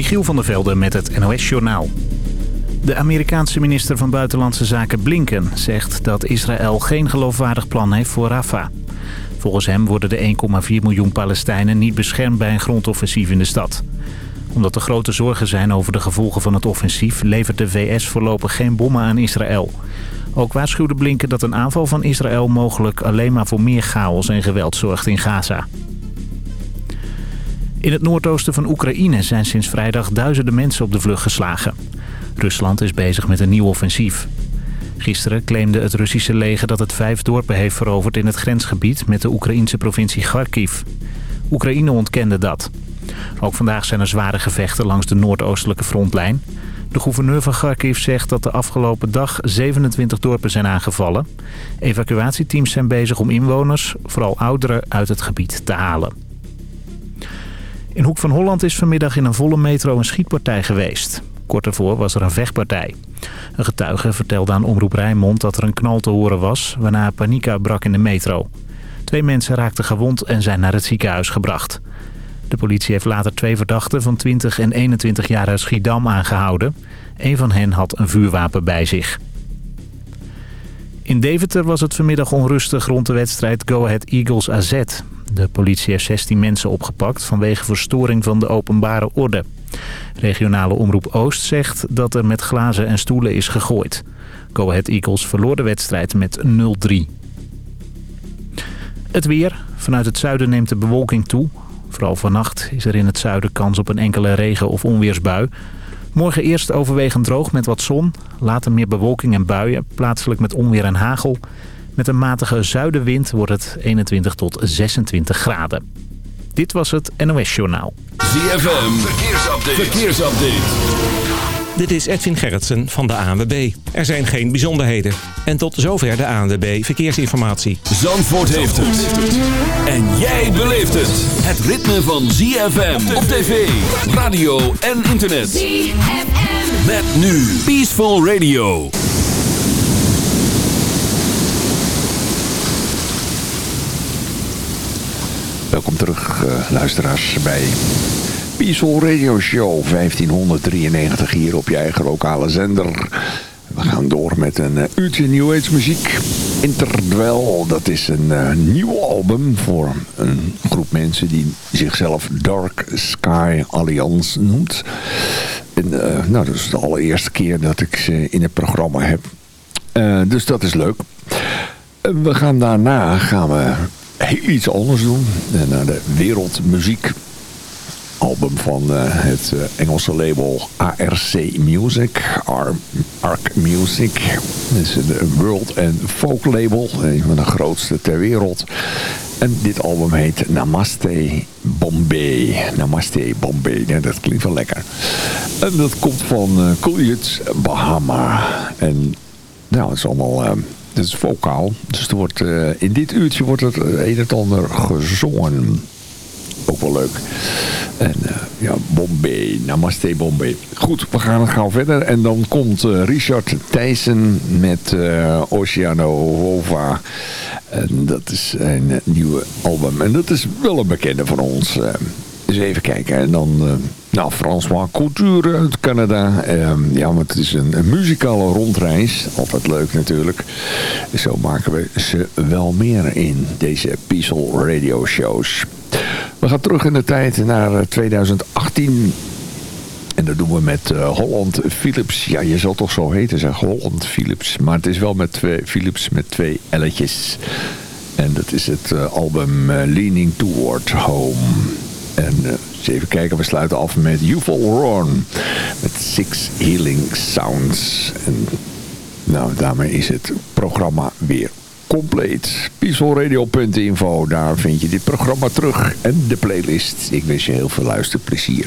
Michiel van der Velde met het NOS-journaal. De Amerikaanse minister van Buitenlandse Zaken Blinken zegt dat Israël geen geloofwaardig plan heeft voor Rafah. Volgens hem worden de 1,4 miljoen Palestijnen niet beschermd bij een grondoffensief in de stad. Omdat er grote zorgen zijn over de gevolgen van het offensief... levert de VS voorlopig geen bommen aan Israël. Ook waarschuwde Blinken dat een aanval van Israël mogelijk alleen maar voor meer chaos en geweld zorgt in Gaza. In het noordoosten van Oekraïne zijn sinds vrijdag duizenden mensen op de vlucht geslagen. Rusland is bezig met een nieuw offensief. Gisteren claimde het Russische leger dat het vijf dorpen heeft veroverd in het grensgebied met de Oekraïnse provincie Kharkiv. Oekraïne ontkende dat. Ook vandaag zijn er zware gevechten langs de noordoostelijke frontlijn. De gouverneur van Kharkiv zegt dat de afgelopen dag 27 dorpen zijn aangevallen. Evacuatieteams zijn bezig om inwoners, vooral ouderen, uit het gebied te halen. In Hoek van Holland is vanmiddag in een volle metro een schietpartij geweest. Kort daarvoor was er een vechtpartij. Een getuige vertelde aan Omroep Rijnmond dat er een knal te horen was... waarna paniek uitbrak in de metro. Twee mensen raakten gewond en zijn naar het ziekenhuis gebracht. De politie heeft later twee verdachten van 20 en 21 jaar uit Schiedam aangehouden. Een van hen had een vuurwapen bij zich. In Deventer was het vanmiddag onrustig rond de wedstrijd Go Ahead Eagles AZ. De politie heeft 16 mensen opgepakt vanwege verstoring van de openbare orde. Regionale Omroep Oost zegt dat er met glazen en stoelen is gegooid. Go Ahead Eagles verloor de wedstrijd met 0-3. Het weer. Vanuit het zuiden neemt de bewolking toe. Vooral vannacht is er in het zuiden kans op een enkele regen- of onweersbui. Morgen eerst overwegend droog met wat zon. Later meer bewolking en buien, plaatselijk met onweer en hagel. Met een matige zuidenwind wordt het 21 tot 26 graden. Dit was het NOS Journaal. ZFM, verkeersupdate. verkeersupdate. Dit is Edwin Gerritsen van de ANWB. Er zijn geen bijzonderheden. En tot zover de ANWB Verkeersinformatie. Zandvoort heeft het. En jij beleeft het. Het ritme van ZFM op tv, radio en internet. ZFM. Met nu Peaceful Radio. Welkom terug, uh, luisteraars, bij Peaceful Radio Show 1593 hier op je eigen lokale zender. We gaan door met een uh, uurtje New Age muziek. Interdwell, dat is een uh, nieuw album voor een groep mensen die zichzelf Dark Sky Alliance noemt. En, nou, dat is de allereerste keer dat ik ze in het programma heb. dus dat is leuk. we gaan daarna gaan we heel iets anders doen. Naar de wereldmuziek album van uh, het uh, Engelse label ARC Music. Ar Arc Music. Het is een world and folk label. Een van de grootste ter wereld. En dit album heet Namaste Bombay. Namaste Bombay. Ja, dat klinkt wel lekker. En dat komt van uh, Bahama. En nou, het is allemaal... Het is vocaal. Dus er wordt, uh, in dit uurtje wordt het een en ander gezongen. Ook wel leuk. En uh, ja, Bombay. Namaste Bombay. Goed, we gaan gauw verder. En dan komt Richard Thijssen met Oceano Hova. En dat is een nieuwe album. En dat is wel een bekende van ons. Eens even kijken. En dan nou, François Couture uit Canada. Um, ja, want het is een, muzikale rondreis. Altijd leuk natuurlijk. Zo maken we ze wel meer in deze Peaceful Radio shows. We gaan terug in de tijd naar 2018. En dat doen we met uh, Holland Philips. Ja, je zal toch zo heten zeg, Holland Philips. Maar het is wel met twee Philips met twee L'tjes. En dat is het uh, album uh, Leaning Toward Home. En eens even kijken, we sluiten af met UFO Ron. Met Six Healing Sounds. En nou, daarmee is het programma weer compleet. Peacefulradio.info, daar vind je dit programma terug. En de playlist. Ik wens je heel veel luisterplezier.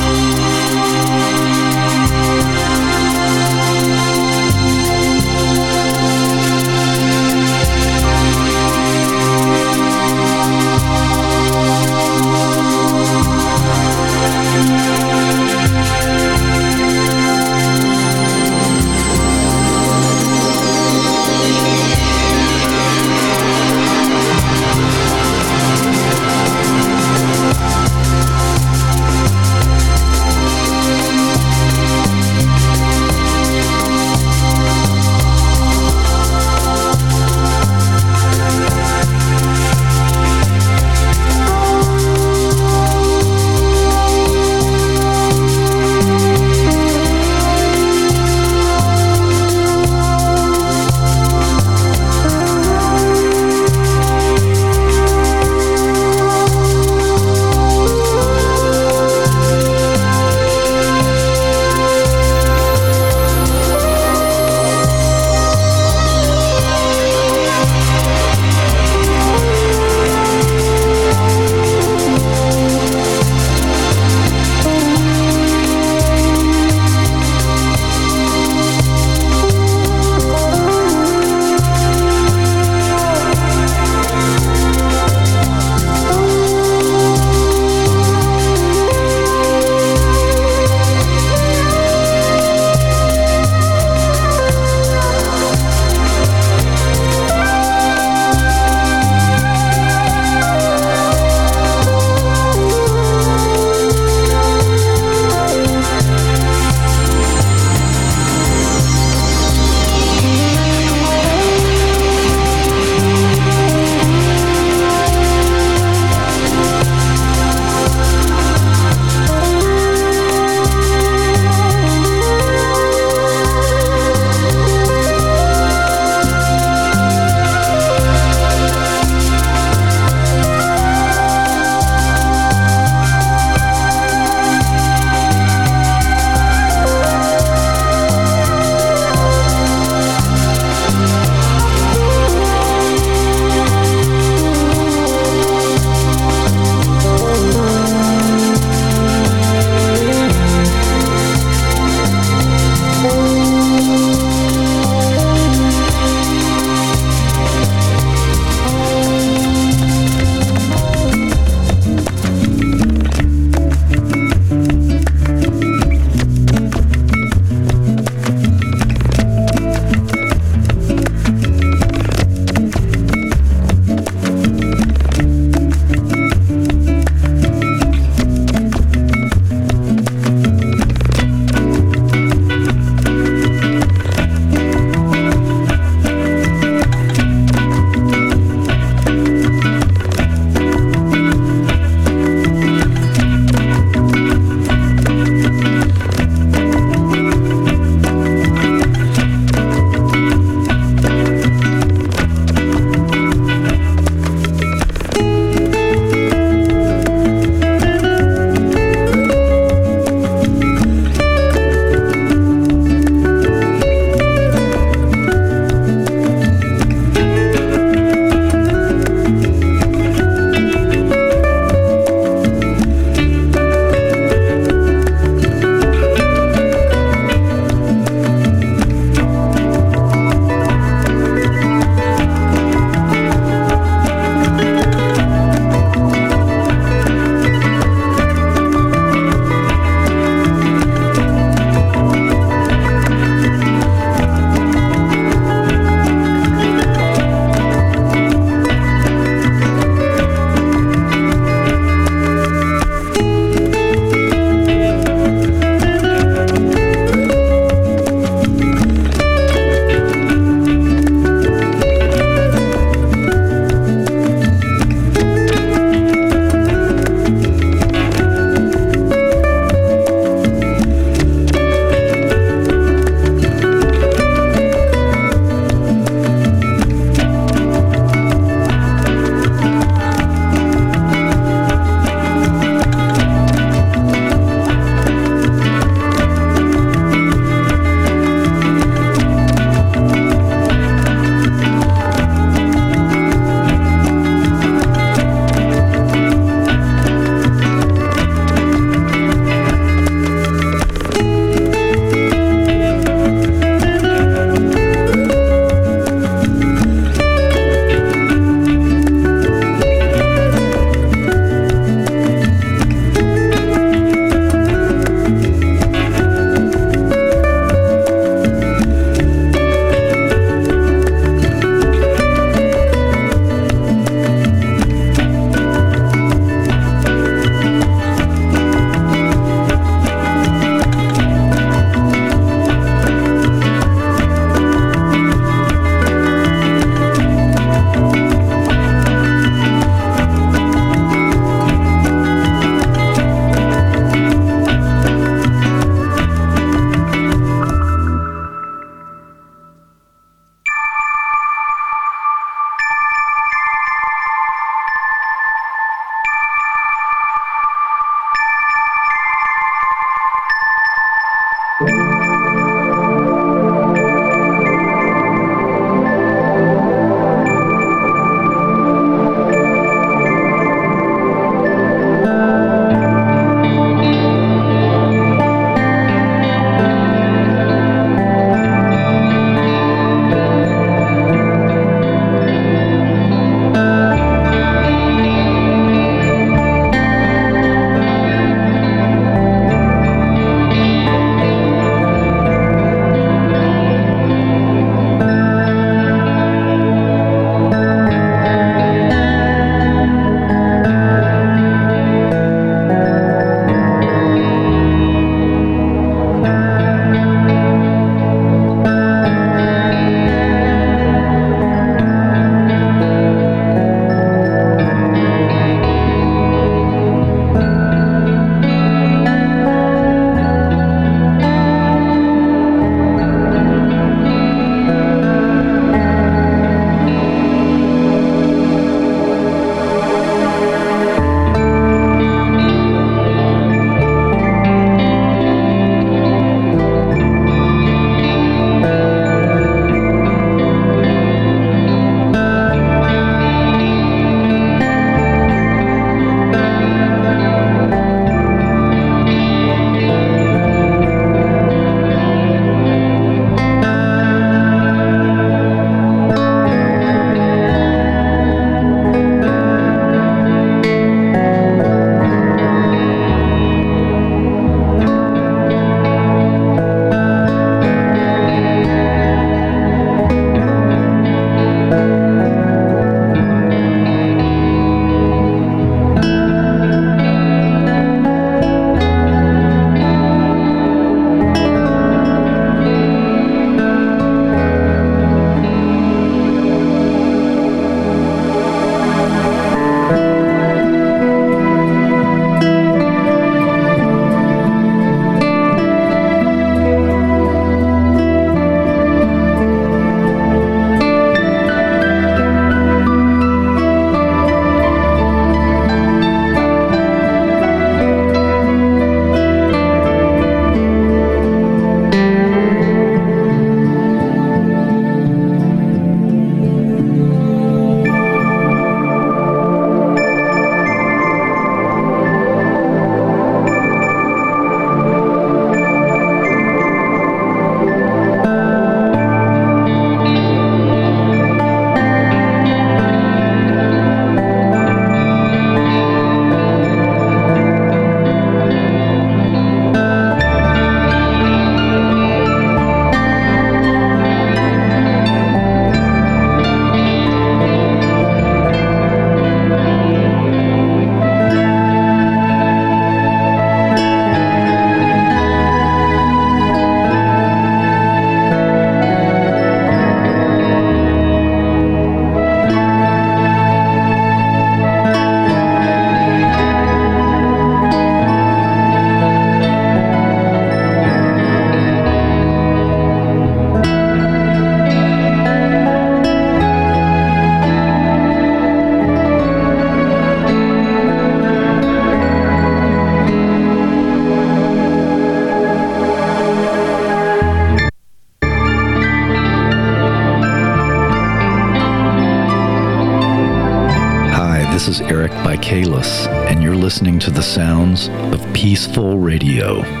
Listening to the sounds of peaceful radio.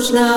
można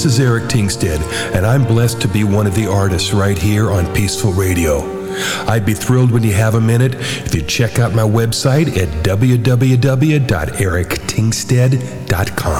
This is Eric Tingstead, and I'm blessed to be one of the artists right here on Peaceful Radio. I'd be thrilled when you have a minute if you check out my website at www.erictingstead.com.